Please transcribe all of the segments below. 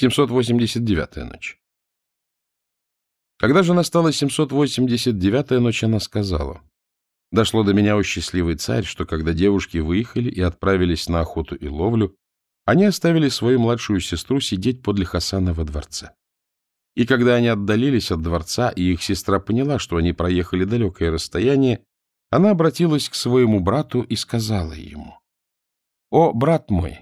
789-я ночь. Когда же настала 789-я ночь, она сказала, «Дошло до меня, о счастливый царь, что когда девушки выехали и отправились на охоту и ловлю, они оставили свою младшую сестру сидеть подле Хасана во дворце. И когда они отдалились от дворца, и их сестра поняла, что они проехали далекое расстояние, она обратилась к своему брату и сказала ему, «О, брат мой,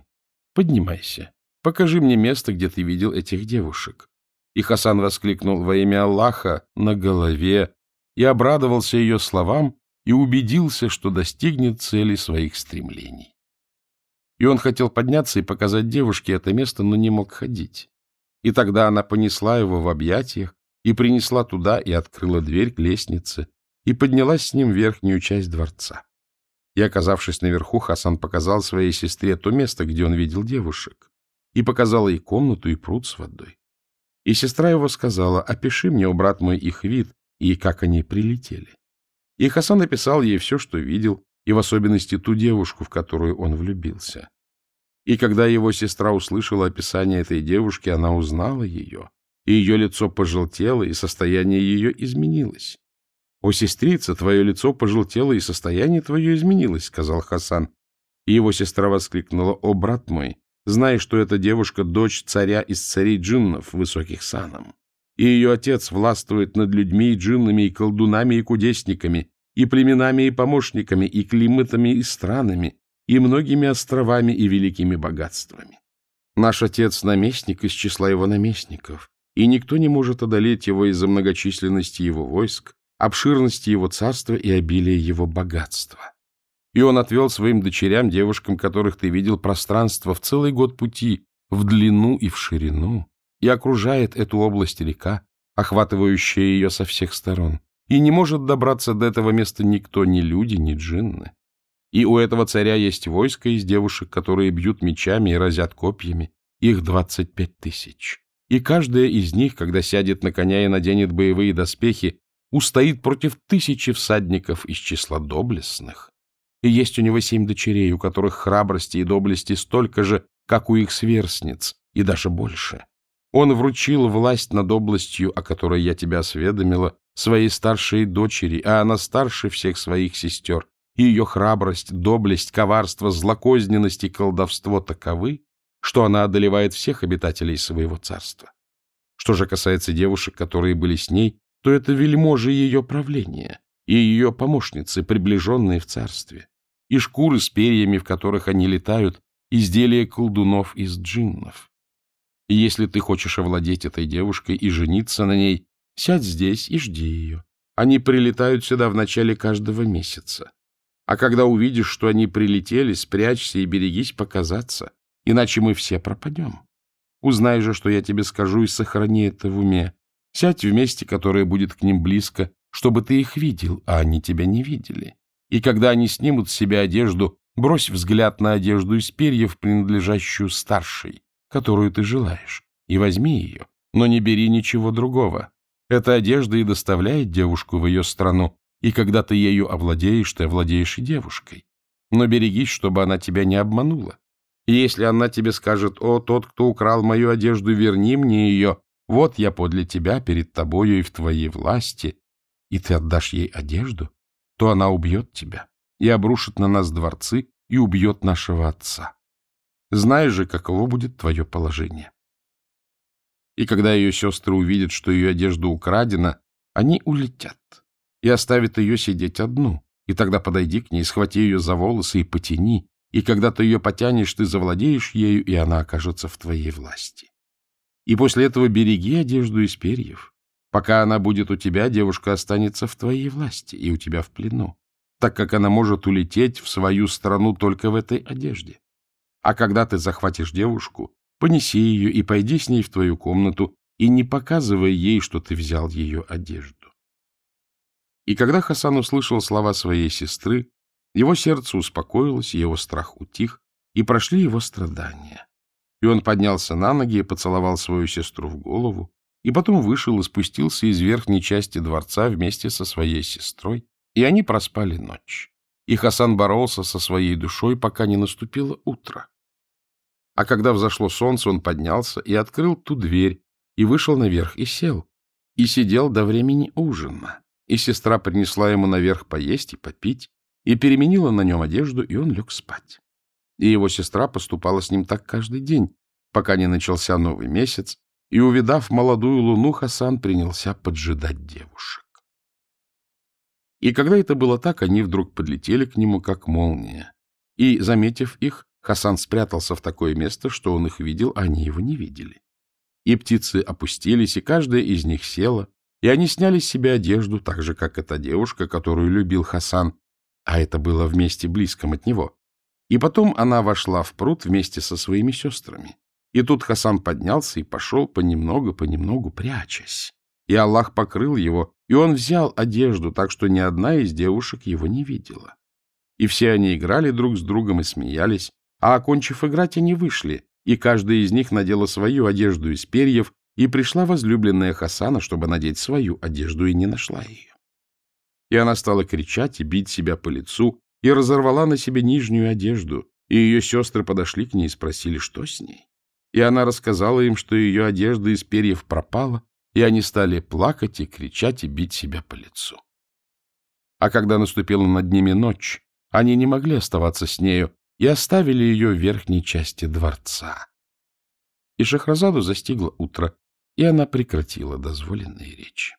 поднимайся, покажи мне место, где ты видел этих девушек». И Хасан воскликнул во имя Аллаха на голове и обрадовался ее словам и убедился, что достигнет цели своих стремлений. И он хотел подняться и показать девушке это место, но не мог ходить. И тогда она понесла его в объятиях и принесла туда и открыла дверь к лестнице и поднялась с ним в верхнюю часть дворца. И, оказавшись наверху, Хасан показал своей сестре то место, где он видел девушек, и показал ей комнату и пруд с водой. И сестра его сказала, опиши мне, о брат мой, их вид и как они прилетели. И Хасан написал ей все, что видел, и в особенности ту девушку, в которую он влюбился. И когда его сестра услышала описание этой девушки, она узнала ее, и ее лицо пожелтело, и состояние ее изменилось. — О, сестрица, твое лицо пожелтело, и состояние твое изменилось, — сказал Хасан. И его сестра воскликнула, — О, брат мой, знай, что эта девушка — дочь царя из царей джиннов, высоких саном. И ее отец властвует над людьми и джиннами, и колдунами, и кудесниками, и племенами, и помощниками, и климатами, и странами, и многими островами и великими богатствами. Наш отец — наместник из числа его наместников, и никто не может одолеть его из-за многочисленности его войск, обширности его царства и обилия его богатства. И он отвел своим дочерям, девушкам, которых ты видел, пространство в целый год пути, в длину и в ширину, и окружает эту область река, охватывающая ее со всех сторон. И не может добраться до этого места никто, ни люди, ни джинны. И у этого царя есть войско из девушек, которые бьют мечами и разят копьями. Их двадцать пять тысяч. И каждая из них, когда сядет на коня и наденет боевые доспехи, устоит против тысячи всадников из числа доблестных. И есть у него семь дочерей, у которых храбрости и доблести столько же, как у их сверстниц, и даже больше. Он вручил власть над областью, о которой я тебя осведомила, своей старшей дочери, а она старше всех своих сестер, и ее храбрость, доблесть, коварство, злокозненность и колдовство таковы, что она одолевает всех обитателей своего царства. Что же касается девушек, которые были с ней, то это вельможи ее правления и ее помощницы, приближенные в царстве, и шкуры с перьями, в которых они летают, изделия колдунов из джиннов. И если ты хочешь овладеть этой девушкой и жениться на ней, сядь здесь и жди ее. Они прилетают сюда в начале каждого месяца. А когда увидишь, что они прилетели, спрячься и берегись показаться, иначе мы все пропадем. Узнай же, что я тебе скажу, и сохрани это в уме. Сядь в месте, которое будет к ним близко, чтобы ты их видел, а они тебя не видели. И когда они снимут с себя одежду, брось взгляд на одежду из перьев, принадлежащую старшей, которую ты желаешь, и возьми ее, но не бери ничего другого. Эта одежда и доставляет девушку в ее страну, и когда ты ею овладеешь, ты овладеешь и девушкой. Но берегись, чтобы она тебя не обманула. И если она тебе скажет, «О, тот, кто украл мою одежду, верни мне ее, вот я подле тебя, перед тобою и в твоей власти», и ты отдашь ей одежду, то она убьет тебя и обрушит на нас дворцы и убьет нашего отца. Знаешь же, каково будет твое положение. И когда ее сестры увидят, что ее одежда украдена, они улетят и оставит ее сидеть одну. И тогда подойди к ней, схвати ее за волосы и потяни, и когда ты ее потянешь, ты завладеешь ею, и она окажется в твоей власти. И после этого береги одежду из перьев. Пока она будет у тебя, девушка останется в твоей власти и у тебя в плену, так как она может улететь в свою страну только в этой одежде. А когда ты захватишь девушку, понеси ее и пойди с ней в твою комнату, и не показывай ей, что ты взял ее одежду. И когда Хасан услышал слова своей сестры, его сердце успокоилось, его страх утих, и прошли его страдания. И он поднялся на ноги и поцеловал свою сестру в голову, и потом вышел и спустился из верхней части дворца вместе со своей сестрой, и они проспали ночь. И Хасан боролся со своей душой, пока не наступило утро. А когда взошло солнце, он поднялся и открыл ту дверь, и вышел наверх, и сел, и сидел до времени ужина. И сестра принесла ему наверх поесть и попить, и переменила на нем одежду, и он лег спать. И его сестра поступала с ним так каждый день, пока не начался новый месяц, и, увидав молодую луну, Хасан принялся поджидать девушек. И когда это было так, они вдруг подлетели к нему, как молния. И, заметив их, Хасан спрятался в такое место, что он их видел, а они его не видели. И птицы опустились, и каждая из них села, и они сняли с себя одежду, так же, как эта девушка, которую любил Хасан, а это было в месте близком от него. И потом она вошла в пруд вместе со своими сестрами. И тут Хасан поднялся и пошел понемногу-понемногу, прячась. И Аллах покрыл его, и он взял одежду, так что ни одна из девушек его не видела. И все они играли друг с другом и смеялись, а, окончив играть, они вышли, и каждая из них надела свою одежду из перьев, и пришла возлюбленная Хасана, чтобы надеть свою одежду, и не нашла ее. И она стала кричать и бить себя по лицу, и разорвала на себе нижнюю одежду, и ее сестры подошли к ней и спросили, что с ней. И она рассказала им, что ее одежда из перьев пропала, и они стали плакать и кричать и бить себя по лицу. А когда наступила над ними ночь, они не могли оставаться с нею и оставили ее в верхней части дворца. И Шахразаду застигло утро, и она прекратила дозволенные речи.